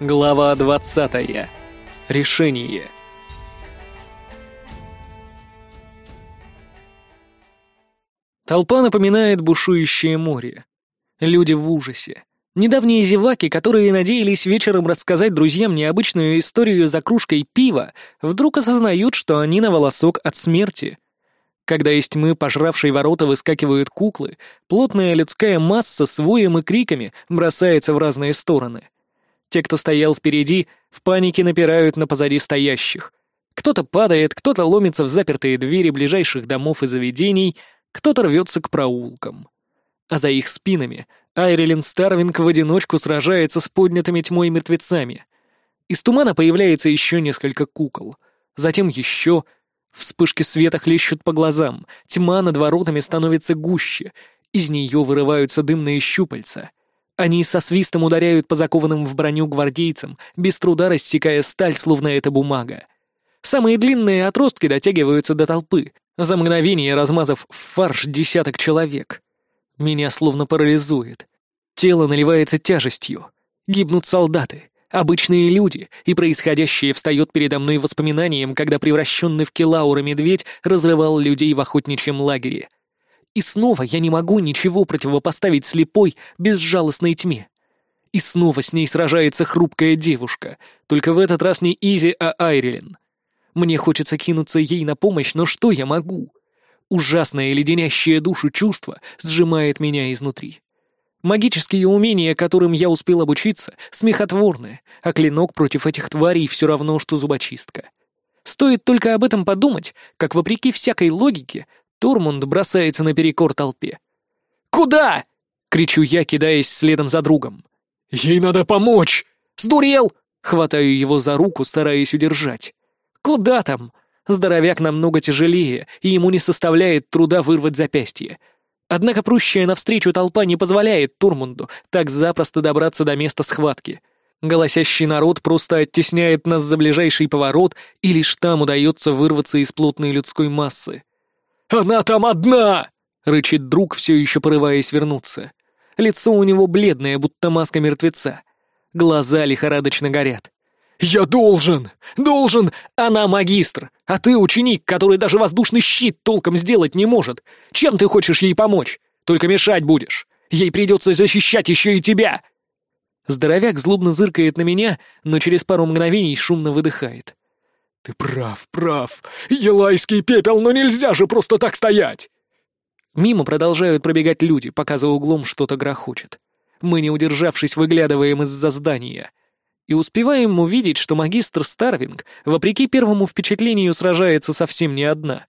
Глава 20. Решение. Толпа напоминает бушующее море. Люди в ужасе. Недавние зеваки, которые надеялись вечером рассказать друзьям необычную историю за кружкой пива, вдруг осознают, что они на волосок от смерти. Когда из тьмы, пожравшей ворота, выскакивают куклы, плотная людская масса с воем и криками бросается в разные стороны — те, кто стоял впереди, в панике напирают на позади стоящих. Кто-то падает, кто-то ломится в запертые двери ближайших домов и заведений, кто-то рвется к проулкам. А за их спинами Айрилен Старвинг в одиночку сражается с поднятыми тьмой мертвецами. Из тумана появляется еще несколько кукол. Затем еще... Вспышки света хлещут по глазам, тьма над воротами становится гуще, из нее вырываются дымные щупальца — они со свистом ударяют по закованным в броню гвардейцам, без труда рассекая сталь, словно это бумага. Самые длинные отростки дотягиваются до толпы, за мгновение размазав в фарш десяток человек. Меня словно парализует. Тело наливается тяжестью. Гибнут солдаты, обычные люди, и происходящее встает передо мной воспоминанием, когда превращенный в Келаура медведь разрывал людей в охотничьем лагере — и снова я не могу ничего противопоставить слепой, безжалостной тьме. И снова с ней сражается хрупкая девушка, только в этот раз не Изи, а Айрилен. Мне хочется кинуться ей на помощь, но что я могу? Ужасное леденящее душу чувство сжимает меня изнутри. Магические умения, которым я успел обучиться, смехотворны, а клинок против этих тварей все равно, что зубочистка. Стоит только об этом подумать, как, вопреки всякой логике, Турмунд бросается наперекор толпе. «Куда?» — кричу я, кидаясь следом за другом. «Ей надо помочь!» «Сдурел!» — хватаю его за руку, стараясь удержать. «Куда там?» Здоровяк намного тяжелее, и ему не составляет труда вырвать запястье. Однако прущая навстречу толпа не позволяет Турмунду так запросто добраться до места схватки. Голосящий народ просто оттесняет нас за ближайший поворот, и лишь там удается вырваться из плотной людской массы. «Она там одна!» — рычит друг, все еще порываясь вернуться. Лицо у него бледное, будто маска мертвеца. Глаза лихорадочно горят. «Я должен! Должен! Она магистр, а ты ученик, который даже воздушный щит толком сделать не может. Чем ты хочешь ей помочь? Только мешать будешь. Ей придется защищать еще и тебя!» Здоровяк злобно зыркает на меня, но через пару мгновений шумно выдыхает. «Ты прав, прав. Елайский пепел, но нельзя же просто так стоять!» Мимо продолжают пробегать люди, пока за углом что-то грохочет. Мы, не удержавшись, выглядываем из-за здания. И успеваем увидеть, что магистр Старвинг, вопреки первому впечатлению, сражается совсем не одна.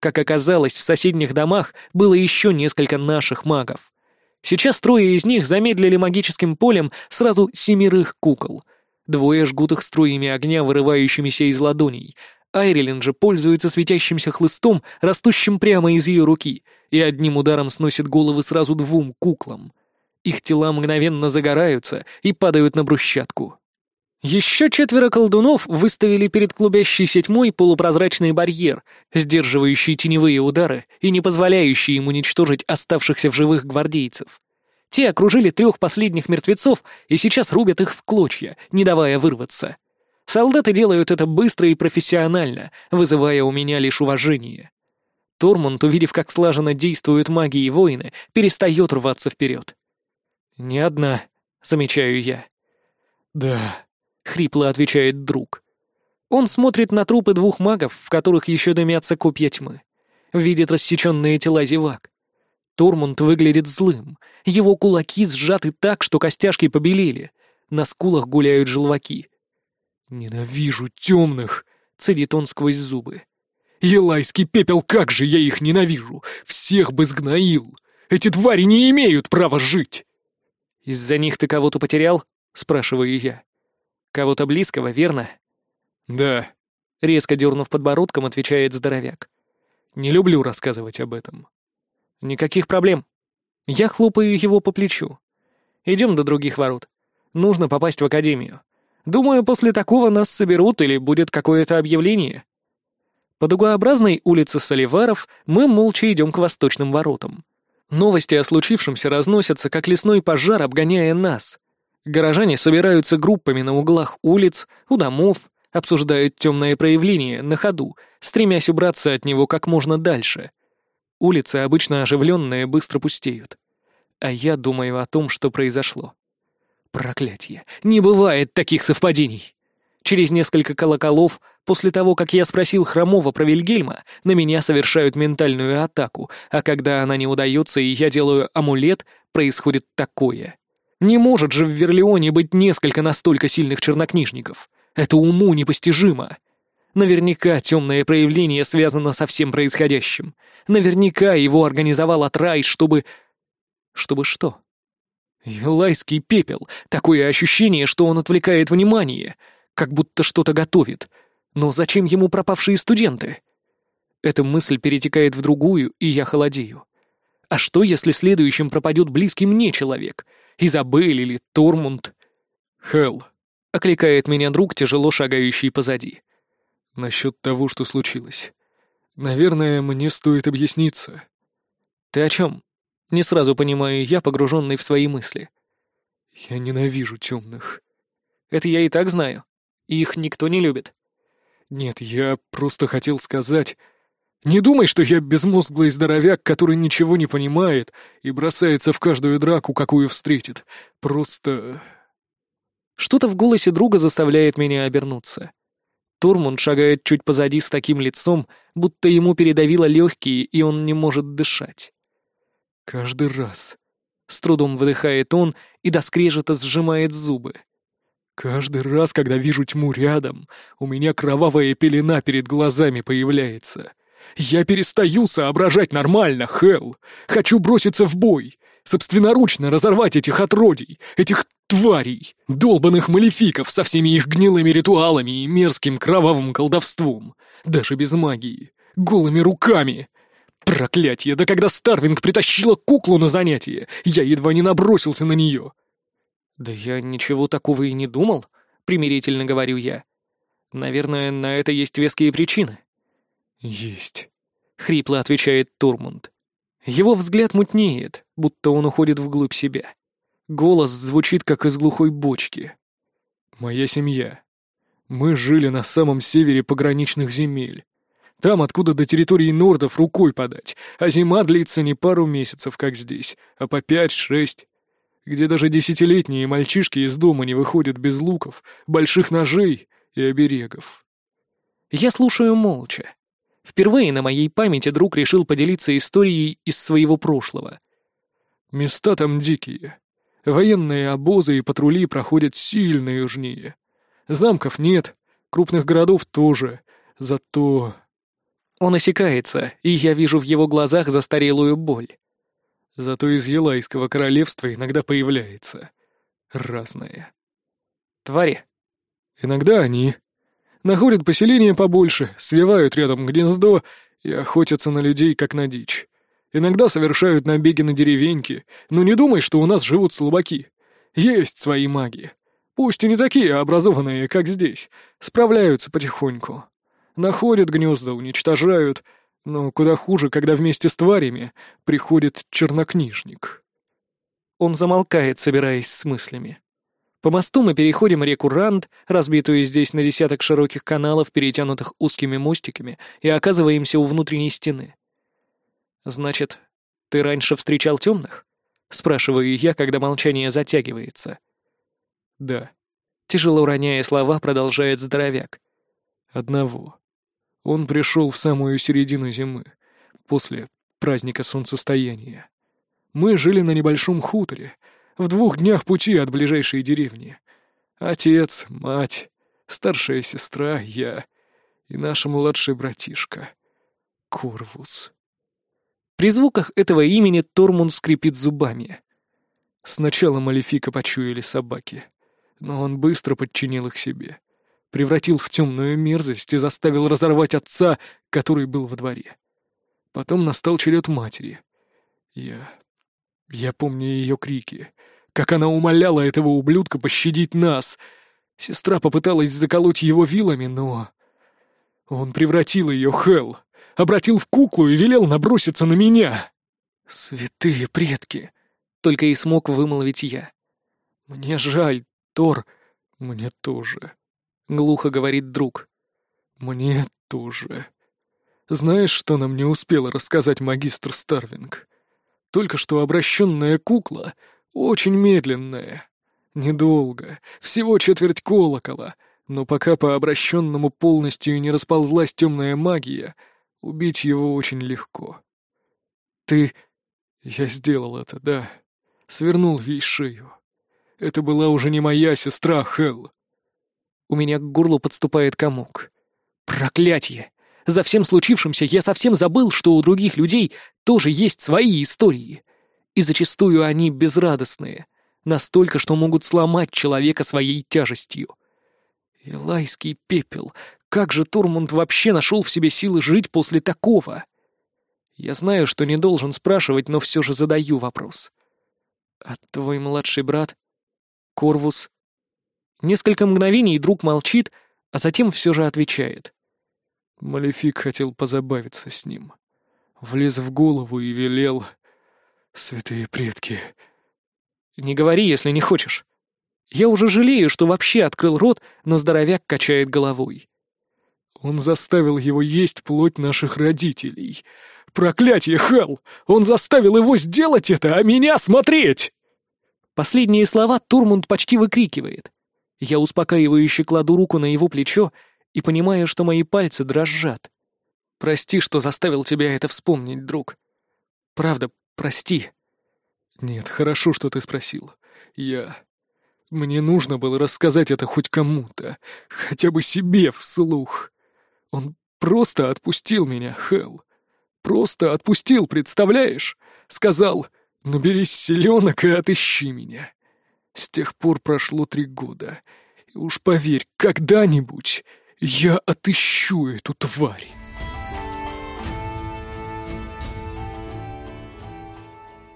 Как оказалось, в соседних домах было еще несколько наших магов. Сейчас трое из них замедлили магическим полем сразу семерых кукол — Двое жгут их струями огня, вырывающимися из ладоней. Айрилен же пользуется светящимся хлыстом, растущим прямо из ее руки, и одним ударом сносит головы сразу двум куклам. Их тела мгновенно загораются и падают на брусчатку. Еще четверо колдунов выставили перед клубящейся тьмой полупрозрачный барьер, сдерживающий теневые удары и не позволяющий им уничтожить оставшихся в живых гвардейцев. Те окружили трех последних мертвецов и сейчас рубят их в клочья, не давая вырваться. Солдаты делают это быстро и профессионально, вызывая у меня лишь уважение. Тормунд, увидев, как слаженно действуют маги и воины, перестает рваться вперед. «Не одна», — замечаю я. «Да», — хрипло отвечает друг. Он смотрит на трупы двух магов, в которых еще дымятся копья тьмы. Видит рассеченные тела зевак. Тормунд выглядит злым. Его кулаки сжаты так, что костяшки побелели. На скулах гуляют желваки. «Ненавижу темных!» — цедит он сквозь зубы. «Елайский пепел, как же я их ненавижу! Всех бы сгноил! Эти твари не имеют права жить!» «Из-за них ты кого-то потерял?» — спрашиваю я. «Кого-то близкого, верно?» «Да», — резко дернув подбородком, отвечает здоровяк. «Не люблю рассказывать об этом». «Никаких проблем». Я хлопаю его по плечу. «Идем до других ворот. Нужно попасть в академию. Думаю, после такого нас соберут или будет какое-то объявление». По дугообразной улице Соливаров мы молча идем к восточным воротам. Новости о случившемся разносятся, как лесной пожар, обгоняя нас. Горожане собираются группами на углах улиц, у домов, обсуждают темное проявление на ходу, стремясь убраться от него как можно дальше. Улицы, обычно оживленные, быстро пустеют. А я думаю о том, что произошло. Проклятье! Не бывает таких совпадений! Через несколько колоколов, после того, как я спросил Хромова про Вильгельма, на меня совершают ментальную атаку, а когда она не удается и я делаю амулет, происходит такое. Не может же в Верлеоне быть несколько настолько сильных чернокнижников. Это уму непостижимо. Наверняка темное проявление связано со всем происходящим. Наверняка его организовал Атрай, чтобы... Чтобы что? Елайский пепел. Такое ощущение, что он отвлекает внимание — как будто что-то готовит. Но зачем ему пропавшие студенты? Эта мысль перетекает в другую, и я холодею. А что, если следующим пропадет близкий мне человек? Изабель или Тормунд? Хелл. Окликает меня друг, тяжело шагающий позади. Насчет того, что случилось. Наверное, мне стоит объясниться. Ты о чем? Не сразу понимаю я, погруженный в свои мысли. Я ненавижу темных. Это я и так знаю. Их никто не любит. Нет, я просто хотел сказать... Не думай, что я безмозглый здоровяк, который ничего не понимает и бросается в каждую драку, какую встретит. Просто... Что-то в голосе друга заставляет меня обернуться. Турмунд шагает чуть позади с таким лицом, будто ему передавило легкие, и он не может дышать. «Каждый раз», — с трудом выдыхает он и до скрежета сжимает зубы. Каждый раз, когда вижу тьму рядом, у меня кровавая пелена перед глазами появляется. Я перестаю соображать нормально, Хелл. Хочу броситься в бой. Собственноручно разорвать этих отродий, этих тварей, долбанных малефиков со всеми их гнилыми ритуалами и мерзким кровавым колдовством. Даже без магии. Голыми руками. Проклятье, да когда Старвинг притащила куклу на занятие, я едва не набросился на нее. «Да я ничего такого и не думал», — примирительно говорю я. «Наверное, на это есть веские причины». «Есть», — хрипло отвечает Турмунд. Его взгляд мутнеет, будто он уходит вглубь себя. Голос звучит, как из глухой бочки. «Моя семья. Мы жили на самом севере пограничных земель. Там, откуда до территории Нордов рукой подать, а зима длится не пару месяцев, как здесь, а по пять-шесть где даже десятилетние мальчишки из дома не выходят без луков, больших ножей и оберегов. Я слушаю молча. Впервые на моей памяти друг решил поделиться историей из своего прошлого. Места там дикие. Военные обозы и патрули проходят сильно южнее. Замков нет, крупных городов тоже, зато... Он осекается, и я вижу в его глазах застарелую боль. Зато из Елайского королевства иногда появляется. Разное. Твари. Иногда они. Находят поселение побольше, свивают рядом гнездо и охотятся на людей, как на дичь. Иногда совершают набеги на деревеньки, но не думай, что у нас живут слабаки. Есть свои маги. Пусть и не такие образованные, как здесь, справляются потихоньку. Находят гнезда, уничтожают, но куда хуже, когда вместе с тварями приходит чернокнижник. Он замолкает, собираясь с мыслями. По мосту мы переходим реку Ранд, разбитую здесь на десяток широких каналов, перетянутых узкими мостиками, и оказываемся у внутренней стены. «Значит, ты раньше встречал темных?» — спрашиваю я, когда молчание затягивается. «Да». Тяжело роняя слова, продолжает здоровяк. «Одного». Он пришел в самую середину зимы, после праздника солнцестояния. Мы жили на небольшом хуторе, в двух днях пути от ближайшей деревни. Отец, мать, старшая сестра, я и наш младший братишка. Корвус. При звуках этого имени Тормун скрипит зубами. Сначала Малефика почуяли собаки, но он быстро подчинил их себе превратил в темную мерзость и заставил разорвать отца, который был во дворе. Потом настал черед матери. Я... я помню ее крики, как она умоляла этого ублюдка пощадить нас. Сестра попыталась заколоть его вилами, но... Он превратил ее, Хелл, обратил в куклу и велел наброситься на меня. «Святые предки!» — только и смог вымолвить я. «Мне жаль, Тор. Мне тоже», — глухо говорит друг. «Мне тоже. Знаешь, что нам не успела рассказать магистр Старвинг? Только что обращенная кукла очень медленная. Недолго, всего четверть колокола, но пока по обращенному полностью не расползлась темная магия, убить его очень легко. Ты... Я сделал это, да. Свернул ей шею. Это была уже не моя сестра, Хелл. У меня к горлу подступает комок. Проклятье! За всем случившимся я совсем забыл, что у других людей тоже есть свои истории. И зачастую они безрадостные. Настолько, что могут сломать человека своей тяжестью. Илайский пепел. Как же Турмунд вообще нашел в себе силы жить после такого? Я знаю, что не должен спрашивать, но все же задаю вопрос. А твой младший брат? Корвус? Несколько мгновений друг молчит, а затем все же отвечает. Малефик хотел позабавиться с ним. Влез в голову и велел... Святые предки. Не говори, если не хочешь. Я уже жалею, что вообще открыл рот, но здоровяк качает головой. Он заставил его есть плоть наших родителей. Проклятье, Хал! Он заставил его сделать это, а меня смотреть! Последние слова Турмунд почти выкрикивает. Я успокаивающе кладу руку на его плечо и понимаю, что мои пальцы дрожат. Прости, что заставил тебя это вспомнить, друг. Правда, прости. Нет, хорошо, что ты спросил. Я... Мне нужно было рассказать это хоть кому-то, хотя бы себе вслух. Он просто отпустил меня, Хелл. Просто отпустил, представляешь? Сказал, наберись селенок и отыщи меня. С тех пор прошло три года. И уж поверь, когда-нибудь я отыщу эту тварь.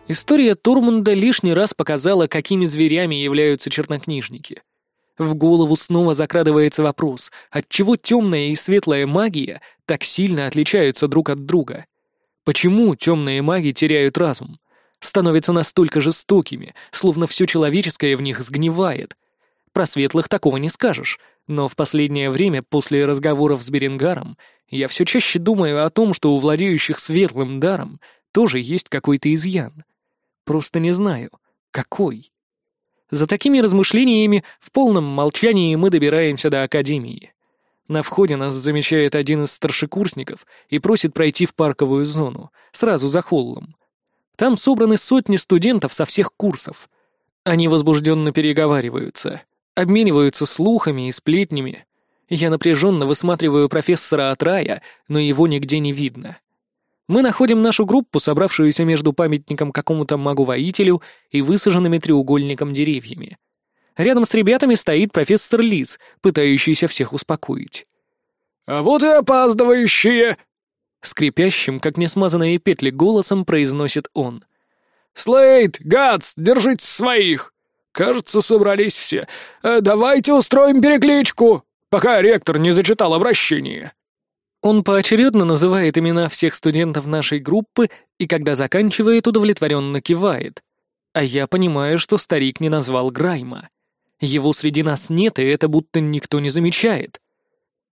История Турмунда лишний раз показала, какими зверями являются чернокнижники. В голову снова закрадывается вопрос, отчего темная и светлая магия так сильно отличаются друг от друга? Почему темные маги теряют разум? Становятся настолько жестокими, словно все человеческое в них сгнивает. Про светлых такого не скажешь, но в последнее время, после разговоров с Беренгаром, я все чаще думаю о том, что у владеющих светлым даром тоже есть какой-то изъян. Просто не знаю, какой. За такими размышлениями в полном молчании мы добираемся до академии. На входе нас замечает один из старшекурсников и просит пройти в парковую зону, сразу за холлом. Там собраны сотни студентов со всех курсов. Они возбужденно переговариваются, обмениваются слухами и сплетнями. Я напряженно высматриваю профессора от рая, но его нигде не видно. Мы находим нашу группу, собравшуюся между памятником какому-то магу-воителю и высаженными треугольником деревьями. Рядом с ребятами стоит профессор Лиз, пытающийся всех успокоить. «А вот и опаздывающие!» Скрипящим, как несмазанные петли, голосом произносит он. «Слейд, Гац, держите своих! Кажется, собрались все. Э, давайте устроим перекличку, пока ректор не зачитал обращение». Он поочередно называет имена всех студентов нашей группы и, когда заканчивает, удовлетворенно кивает. А я понимаю, что старик не назвал Грайма. Его среди нас нет, и это будто никто не замечает.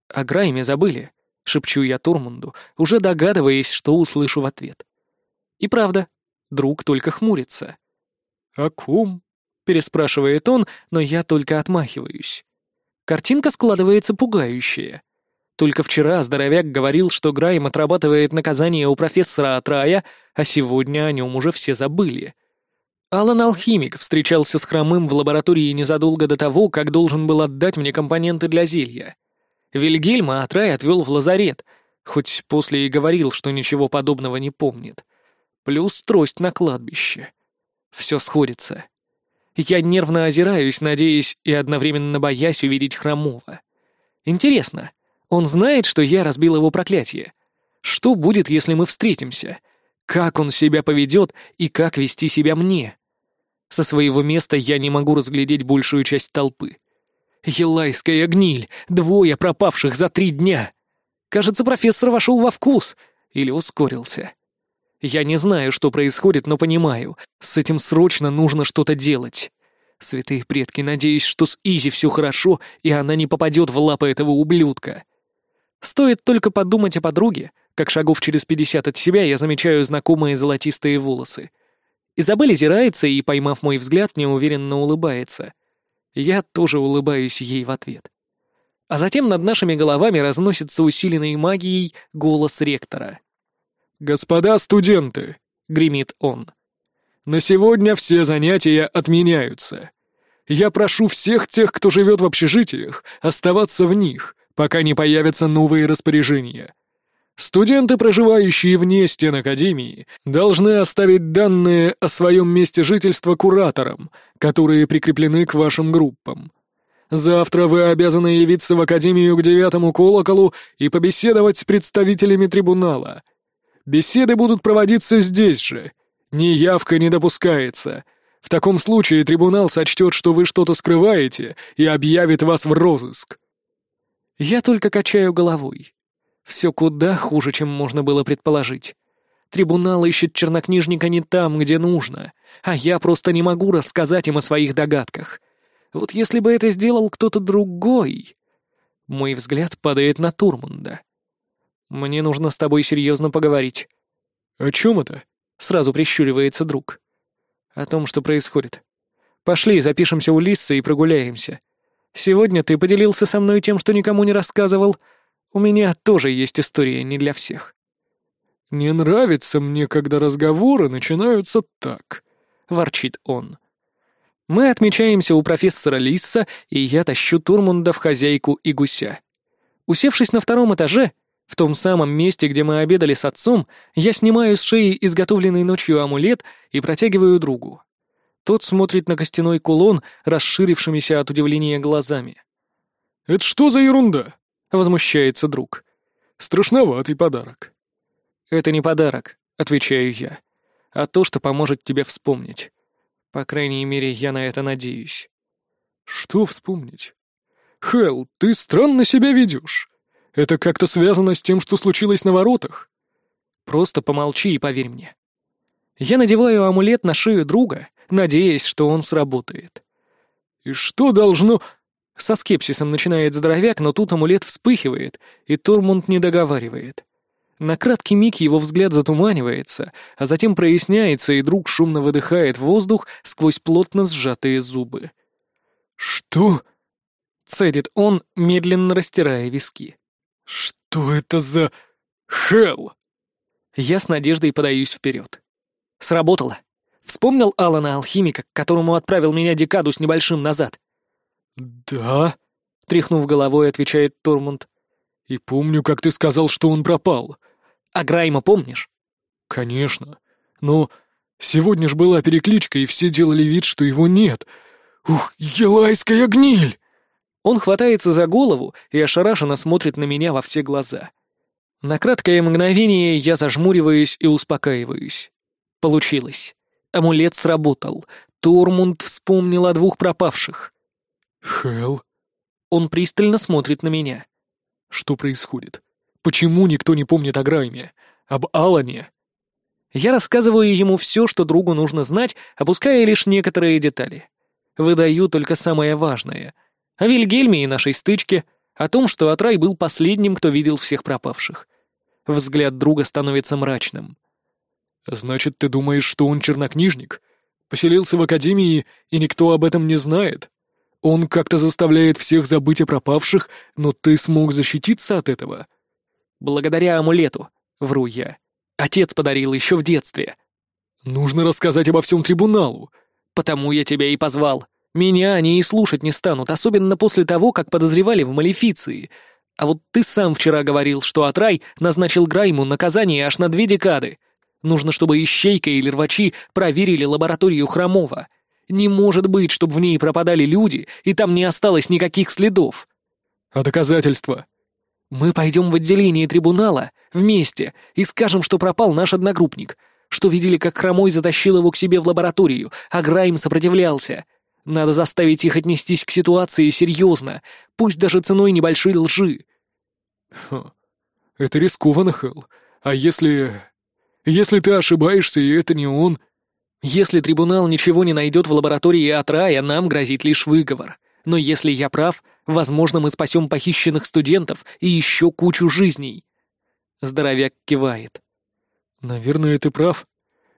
О Грайме забыли, шепчу я Турмунду, уже догадываясь, что услышу в ответ. И правда, друг только хмурится. «О ком?» — переспрашивает он, но я только отмахиваюсь. Картинка складывается пугающая — только вчера здоровяк говорил, что Грайм отрабатывает наказание у профессора Атрая, а сегодня о нем уже все забыли. Алан Алхимик встречался с Хромым в лаборатории незадолго до того, как должен был отдать мне компоненты для зелья. Вильгельма Атрай отвел в лазарет, хоть после и говорил, что ничего подобного не помнит. Плюс трость на кладбище. Все сходится. Я нервно озираюсь, надеясь и одновременно боясь увидеть Хромого. Интересно, он знает, что я разбил его проклятие. Что будет, если мы встретимся? Как он себя поведет и как вести себя мне? Со своего места я не могу разглядеть большую часть толпы. Елайская гниль, двое пропавших за три дня. Кажется, профессор вошел во вкус или ускорился. Я не знаю, что происходит, но понимаю, с этим срочно нужно что-то делать. Святые предки, надеюсь, что с Изи все хорошо, и она не попадет в лапы этого ублюдка. Стоит только подумать о подруге, как шагов через пятьдесят от себя я замечаю знакомые золотистые волосы. Изабель озирается и, поймав мой взгляд, неуверенно улыбается. Я тоже улыбаюсь ей в ответ. А затем над нашими головами разносится усиленной магией голос ректора. «Господа студенты!» — гремит он. «На сегодня все занятия отменяются. Я прошу всех тех, кто живет в общежитиях, оставаться в них, пока не появятся новые распоряжения. Студенты, проживающие вне стен Академии, должны оставить данные о своем месте жительства кураторам, которые прикреплены к вашим группам. Завтра вы обязаны явиться в Академию к девятому колоколу и побеседовать с представителями трибунала. Беседы будут проводиться здесь же. Ни явка не допускается. В таком случае трибунал сочтет, что вы что-то скрываете, и объявит вас в розыск. Я только качаю головой. Все куда хуже, чем можно было предположить. Трибунал ищет чернокнижника не там, где нужно, а я просто не могу рассказать им о своих догадках. Вот если бы это сделал кто-то другой... Мой взгляд падает на Турмунда. «Мне нужно с тобой серьезно поговорить». «О чем это?» — сразу прищуривается друг. «О том, что происходит. Пошли, запишемся у Лисса и прогуляемся. Сегодня ты поделился со мной тем, что никому не рассказывал. У меня тоже есть история не для всех». «Не нравится мне, когда разговоры начинаются так», — ворчит он. Мы отмечаемся у профессора Лисса, и я тащу Турмунда в хозяйку и гуся. Усевшись на втором этаже, в том самом месте, где мы обедали с отцом, я снимаю с шеи изготовленный ночью амулет и протягиваю другу. Тот смотрит на костяной кулон, расширившимися от удивления глазами. «Это что за ерунда?» — возмущается друг. «Страшноватый подарок». «Это не подарок», — отвечаю я, — «а то, что поможет тебе вспомнить. По крайней мере, я на это надеюсь». «Что вспомнить?» «Хелл, ты странно себя ведешь. Это как-то связано с тем, что случилось на воротах?» «Просто помолчи и поверь мне». Я надеваю амулет на шею друга надеясь, что он сработает. «И что должно...» Со скепсисом начинает здоровяк, но тут амулет вспыхивает, и Тормунд не договаривает. На краткий миг его взгляд затуманивается, а затем проясняется, и друг шумно выдыхает воздух сквозь плотно сжатые зубы. «Что?» — цедит он, медленно растирая виски. «Что это за... Хелл?» Я с надеждой подаюсь вперед. Сработало. Вспомнил Алана Алхимика, к которому отправил меня декаду с небольшим назад?» «Да», — тряхнув головой, отвечает Тормунд. «И помню, как ты сказал, что он пропал». «А Грайма помнишь?» «Конечно. Но сегодня ж была перекличка, и все делали вид, что его нет. Ух, елайская гниль!» Он хватается за голову и ошарашенно смотрит на меня во все глаза. На краткое мгновение я зажмуриваюсь и успокаиваюсь. Получилось. Амулет сработал. Тормунд вспомнил о двух пропавших. «Хелл?» Он пристально смотрит на меня. «Что происходит? Почему никто не помнит о Грайме? Об Алане?» Я рассказываю ему все, что другу нужно знать, опуская лишь некоторые детали. Выдаю только самое важное. О Вильгельме и нашей стычке, о том, что Атрай был последним, кто видел всех пропавших. Взгляд друга становится мрачным. «Значит, ты думаешь, что он чернокнижник? Поселился в академии, и никто об этом не знает? Он как-то заставляет всех забыть о пропавших, но ты смог защититься от этого?» «Благодаря амулету», — вру я. «Отец подарил еще в детстве». «Нужно рассказать обо всем трибуналу». «Потому я тебя и позвал. Меня они и слушать не станут, особенно после того, как подозревали в малефиции. А вот ты сам вчера говорил, что Атрай назначил Грайму наказание аж на две декады. Нужно, чтобы Ищейка или Рвачи проверили лабораторию Хромова. Не может быть, чтобы в ней пропадали люди, и там не осталось никаких следов. А доказательства? Мы пойдем в отделение трибунала вместе и скажем, что пропал наш одногруппник, что видели, как Хромой затащил его к себе в лабораторию, а Грайм сопротивлялся. Надо заставить их отнестись к ситуации серьезно, пусть даже ценой небольшой лжи. Хм, это рискованно, Хелл. А если... Если ты ошибаешься, и это не он...» Если трибунал ничего не найдет в лаборатории от рая, нам грозит лишь выговор. Но если я прав, возможно, мы спасем похищенных студентов и еще кучу жизней. Здоровяк кивает. Наверное, ты прав.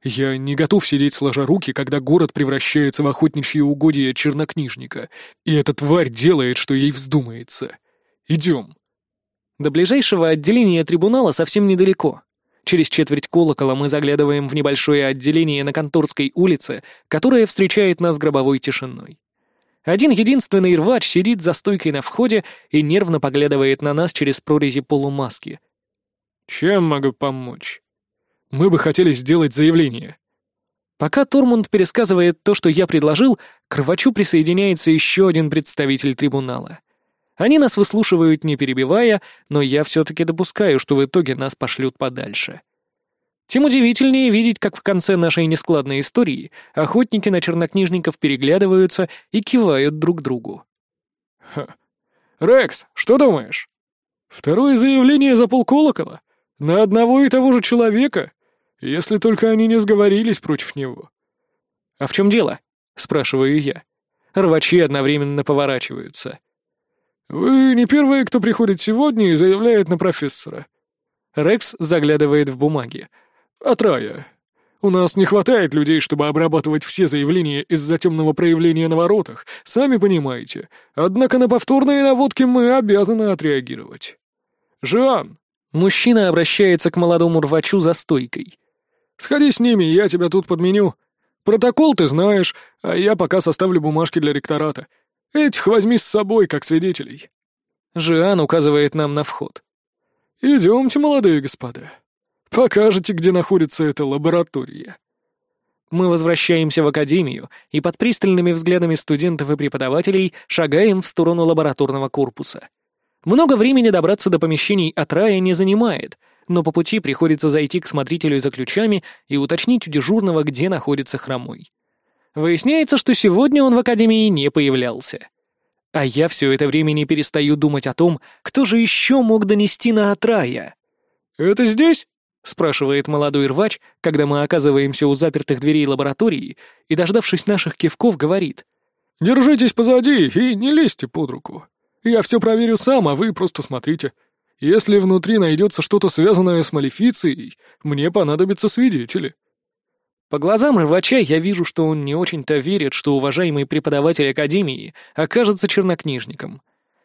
Я не готов сидеть сложа руки, когда город превращается в охотничье угодье чернокнижника, и эта тварь делает, что ей вздумается. Идем. До ближайшего отделения трибунала совсем недалеко. Через четверть колокола мы заглядываем в небольшое отделение на Конторской улице, которое встречает нас гробовой тишиной. Один единственный рвач сидит за стойкой на входе и нервно поглядывает на нас через прорези полумаски. «Чем могу помочь? Мы бы хотели сделать заявление». Пока Тормунд пересказывает то, что я предложил, к рвачу присоединяется еще один представитель трибунала. Они нас выслушивают, не перебивая, но я все-таки допускаю, что в итоге нас пошлют подальше. Тем удивительнее видеть, как в конце нашей нескладной истории охотники на чернокнижников переглядываются и кивают друг другу. Ха. «Рекс, что думаешь?» «Второе заявление за полколокола? На одного и того же человека? Если только они не сговорились против него». «А в чем дело?» — спрашиваю я. Рвачи одновременно поворачиваются. «Вы не первые, кто приходит сегодня и заявляет на профессора». Рекс заглядывает в бумаги. «От рая. У нас не хватает людей, чтобы обрабатывать все заявления из-за темного проявления на воротах, сами понимаете. Однако на повторные наводки мы обязаны отреагировать. Жан!» Мужчина обращается к молодому рвачу за стойкой. «Сходи с ними, я тебя тут подменю. Протокол ты знаешь, а я пока составлю бумажки для ректората. Этих возьми с собой, как свидетелей». Жиан указывает нам на вход. «Идемте, молодые господа. Покажете, где находится эта лаборатория». Мы возвращаемся в академию и под пристальными взглядами студентов и преподавателей шагаем в сторону лабораторного корпуса. Много времени добраться до помещений от рая не занимает, но по пути приходится зайти к смотрителю за ключами и уточнить у дежурного, где находится хромой. Выясняется, что сегодня он в Академии не появлялся. А я все это время не перестаю думать о том, кто же еще мог донести на Атрая. «Это здесь?» — спрашивает молодой рвач, когда мы оказываемся у запертых дверей лаборатории, и, дождавшись наших кивков, говорит. «Держитесь позади и не лезьте под руку. Я все проверю сам, а вы просто смотрите. Если внутри найдется что-то связанное с Малефицией, мне понадобятся свидетели». По глазам рвача я вижу, что он не очень-то верит, что уважаемый преподаватель Академии окажется чернокнижником.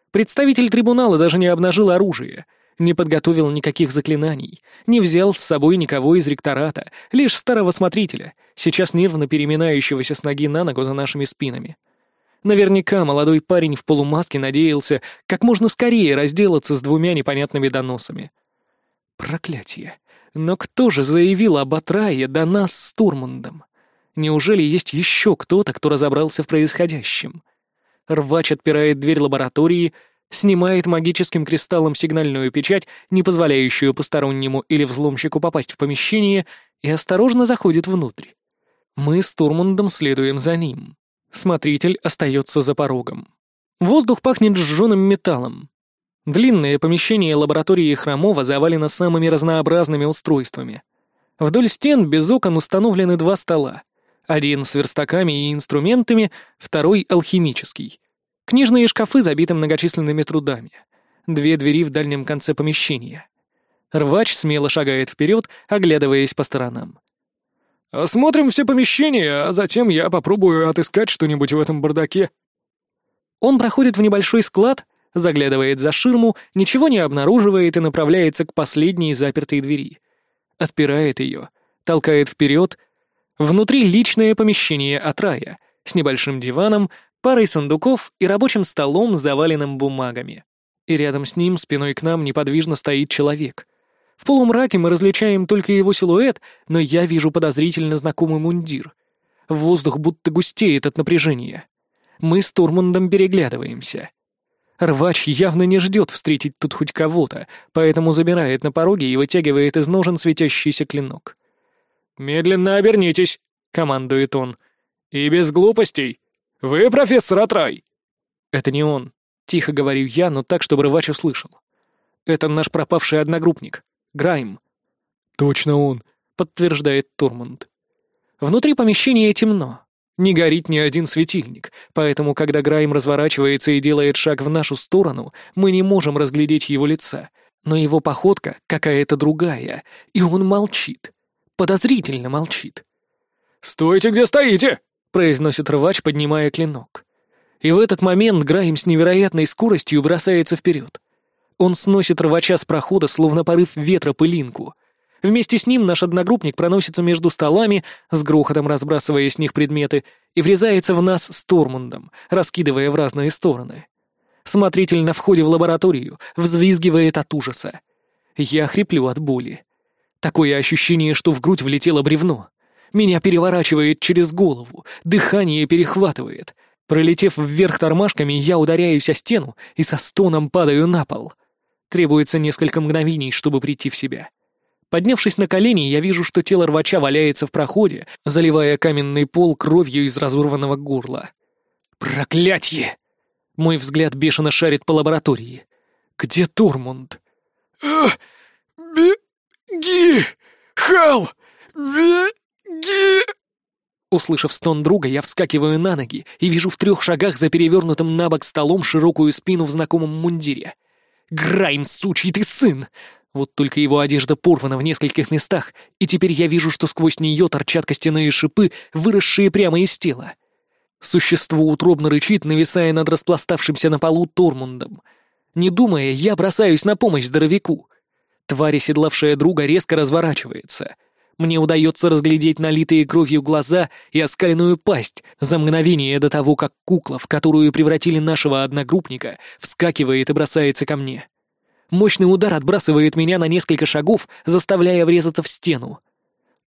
Представитель трибунала даже не обнажил оружие, не подготовил никаких заклинаний, не взял с собой никого из ректората, лишь старого смотрителя, сейчас нервно переминающегося с ноги на ногу за нашими спинами. Наверняка молодой парень в полумаске надеялся как можно скорее разделаться с двумя непонятными доносами. Проклятие. Но кто же заявил об Атрае до нас с Турмундом? Неужели есть еще кто-то, кто разобрался в происходящем? Рвач отпирает дверь лаборатории, снимает магическим кристаллом сигнальную печать, не позволяющую постороннему или взломщику попасть в помещение, и осторожно заходит внутрь. Мы с Турмундом следуем за ним. Смотритель остается за порогом. Воздух пахнет сжженным металлом. Длинное помещение лаборатории Хромова завалено самыми разнообразными устройствами. Вдоль стен без окон установлены два стола. Один с верстаками и инструментами, второй — алхимический. Книжные шкафы забиты многочисленными трудами. Две двери в дальнем конце помещения. Рвач смело шагает вперед, оглядываясь по сторонам. «Осмотрим все помещения, а затем я попробую отыскать что-нибудь в этом бардаке». Он проходит в небольшой склад, заглядывает за ширму, ничего не обнаруживает и направляется к последней запертой двери. Отпирает ее, толкает вперед. Внутри личное помещение от рая, с небольшим диваном, парой сундуков и рабочим столом, заваленным бумагами. И рядом с ним, спиной к нам, неподвижно стоит человек. В полумраке мы различаем только его силуэт, но я вижу подозрительно знакомый мундир. Воздух будто густеет от напряжения. Мы с Турмундом переглядываемся. Рвач явно не ждет встретить тут хоть кого-то, поэтому забирает на пороге и вытягивает из ножен светящийся клинок. «Медленно обернитесь», — командует он. «И без глупостей. Вы профессор Атрай». «Это не он», — тихо говорю я, но так, чтобы рвач услышал. «Это наш пропавший одногруппник, Грайм». «Точно он», — подтверждает Турмунд. Внутри помещения темно. Не горит ни один светильник, поэтому, когда Грайм разворачивается и делает шаг в нашу сторону, мы не можем разглядеть его лица. Но его походка какая-то другая, и он молчит. Подозрительно молчит. «Стойте, где стоите!» — произносит рвач, поднимая клинок. И в этот момент Грайм с невероятной скоростью бросается вперед. Он сносит рвача с прохода, словно порыв ветра пылинку. Вместе с ним наш одногруппник проносится между столами, с грохотом разбрасывая с них предметы, и врезается в нас с Тормундом, раскидывая в разные стороны. Смотритель на входе в лабораторию взвизгивает от ужаса. Я хриплю от боли. Такое ощущение, что в грудь влетело бревно. Меня переворачивает через голову, дыхание перехватывает. Пролетев вверх тормашками, я ударяюсь о стену и со стоном падаю на пол. Требуется несколько мгновений, чтобы прийти в себя. Поднявшись на колени, я вижу, что тело рвача валяется в проходе, заливая каменный пол кровью из разорванного горла. Проклятье! Мой взгляд бешено шарит по лаборатории. Где Турмунд? «Беги! Хал! Беги!» Услышав стон друга, я вскакиваю на ноги и вижу в трех шагах за перевернутым на бок столом широкую спину в знакомом мундире. «Грайм, сучий ты сын!» Вот только его одежда порвана в нескольких местах, и теперь я вижу, что сквозь нее торчат костяные шипы, выросшие прямо из тела. Существо утробно рычит, нависая над распластавшимся на полу Тормундом. Не думая, я бросаюсь на помощь здоровяку. Тварь, седлавшая друга, резко разворачивается — мне удается разглядеть налитые кровью глаза и оскаленную пасть за мгновение до того, как кукла, в которую превратили нашего одногруппника, вскакивает и бросается ко мне. Мощный удар отбрасывает меня на несколько шагов, заставляя врезаться в стену.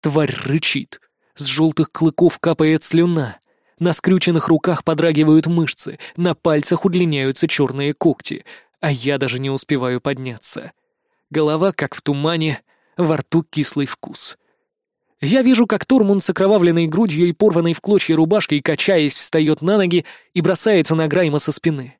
Тварь рычит. С желтых клыков капает слюна. На скрюченных руках подрагивают мышцы, на пальцах удлиняются черные когти, а я даже не успеваю подняться. Голова как в тумане, во рту кислый вкус — я вижу, как Турмун с окровавленной грудью и порванной в клочья рубашкой, качаясь, встает на ноги и бросается на Грайма со спины.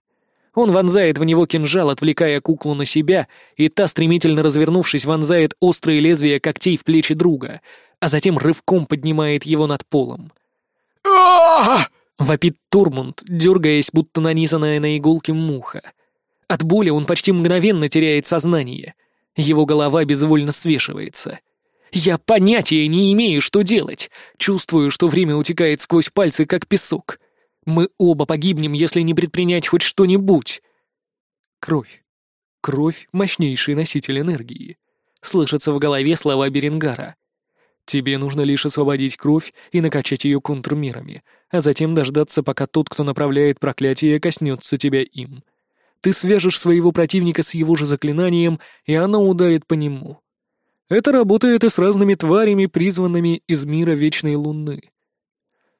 Он вонзает в него кинжал, отвлекая куклу на себя, и та, стремительно развернувшись, вонзает острые лезвия когтей в плечи друга, а затем рывком поднимает его над полом. Вопит Турмунд, дергаясь, будто нанизанная на иголки муха. От боли он почти мгновенно теряет сознание. Его голова безвольно свешивается — я понятия не имею, что делать. Чувствую, что время утекает сквозь пальцы, как песок. Мы оба погибнем, если не предпринять хоть что-нибудь. Кровь. Кровь — мощнейший носитель энергии. Слышатся в голове слова Берингара. Тебе нужно лишь освободить кровь и накачать ее контрмерами, а затем дождаться, пока тот, кто направляет проклятие, коснется тебя им. Ты свяжешь своего противника с его же заклинанием, и оно ударит по нему. Это работает и с разными тварями, призванными из мира Вечной Луны.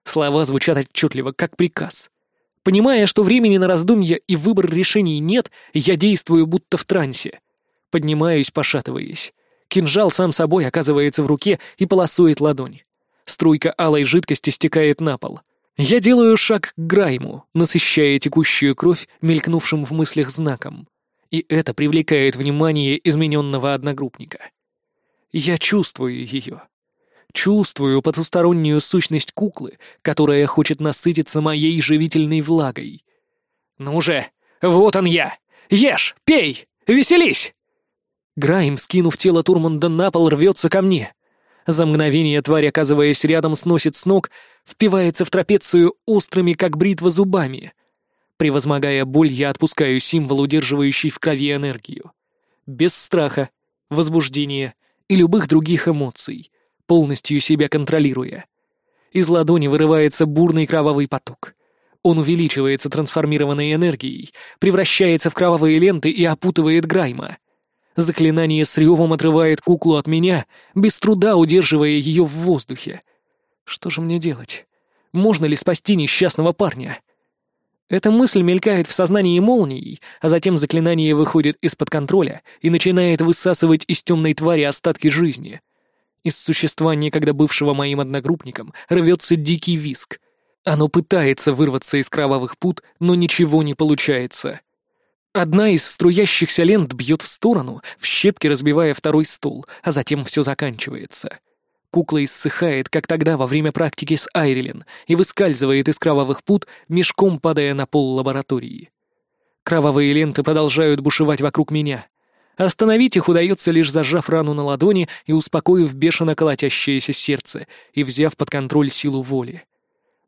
Слова звучат отчетливо, как приказ. Понимая, что времени на раздумья и выбор решений нет, я действую будто в трансе. Поднимаюсь, пошатываясь. Кинжал сам собой оказывается в руке и полосует ладонь. Струйка алой жидкости стекает на пол. Я делаю шаг к Грайму, насыщая текущую кровь мелькнувшим в мыслях знаком. И это привлекает внимание измененного одногруппника. Я чувствую ее. Чувствую потустороннюю сущность куклы, которая хочет насытиться моей живительной влагой. «Ну же, вот он я! Ешь, пей, веселись!» Грайм, скинув тело Турманда на пол, рвется ко мне. За мгновение тварь, оказываясь рядом, сносит с ног, впивается в трапецию острыми, как бритва, зубами. Превозмогая боль, я отпускаю символ, удерживающий в крови энергию. Без страха, возбуждения и любых других эмоций, полностью себя контролируя. Из ладони вырывается бурный кровавый поток. Он увеличивается трансформированной энергией, превращается в кровавые ленты и опутывает Грайма. Заклинание с ревом отрывает куклу от меня, без труда удерживая ее в воздухе. Что же мне делать? Можно ли спасти несчастного парня? Эта мысль мелькает в сознании молнией, а затем заклинание выходит из-под контроля и начинает высасывать из темной твари остатки жизни. Из существа, некогда бывшего моим одногруппником, рвется дикий виск. Оно пытается вырваться из кровавых пут, но ничего не получается. Одна из струящихся лент бьет в сторону, в щепки разбивая второй стул, а затем все заканчивается. Кукла иссыхает, как тогда во время практики с Айрилен, и выскальзывает из кровавых пут, мешком падая на пол лаборатории. Кровавые ленты продолжают бушевать вокруг меня. Остановить их удается лишь зажав рану на ладони и успокоив бешено колотящееся сердце и взяв под контроль силу воли.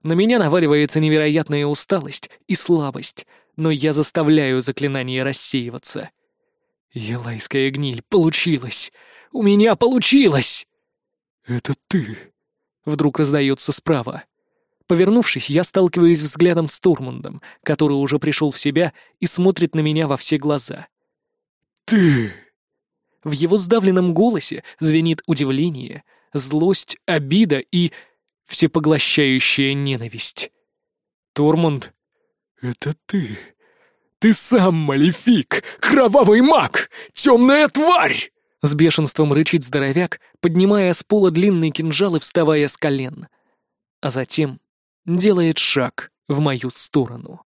На меня наваливается невероятная усталость и слабость, но я заставляю заклинание рассеиваться. Елайская гниль, получилось! У меня получилось! «Это ты!» Вдруг раздается справа. Повернувшись, я сталкиваюсь взглядом с Турмундом, который уже пришел в себя и смотрит на меня во все глаза. «Ты!» В его сдавленном голосе звенит удивление, злость, обида и всепоглощающая ненависть. «Турмунд?» «Это ты! Ты сам Малефик! Кровавый маг! Темная тварь!» С бешенством рычит здоровяк, поднимая с пола длинный кинжал и вставая с колен. А затем делает шаг в мою сторону.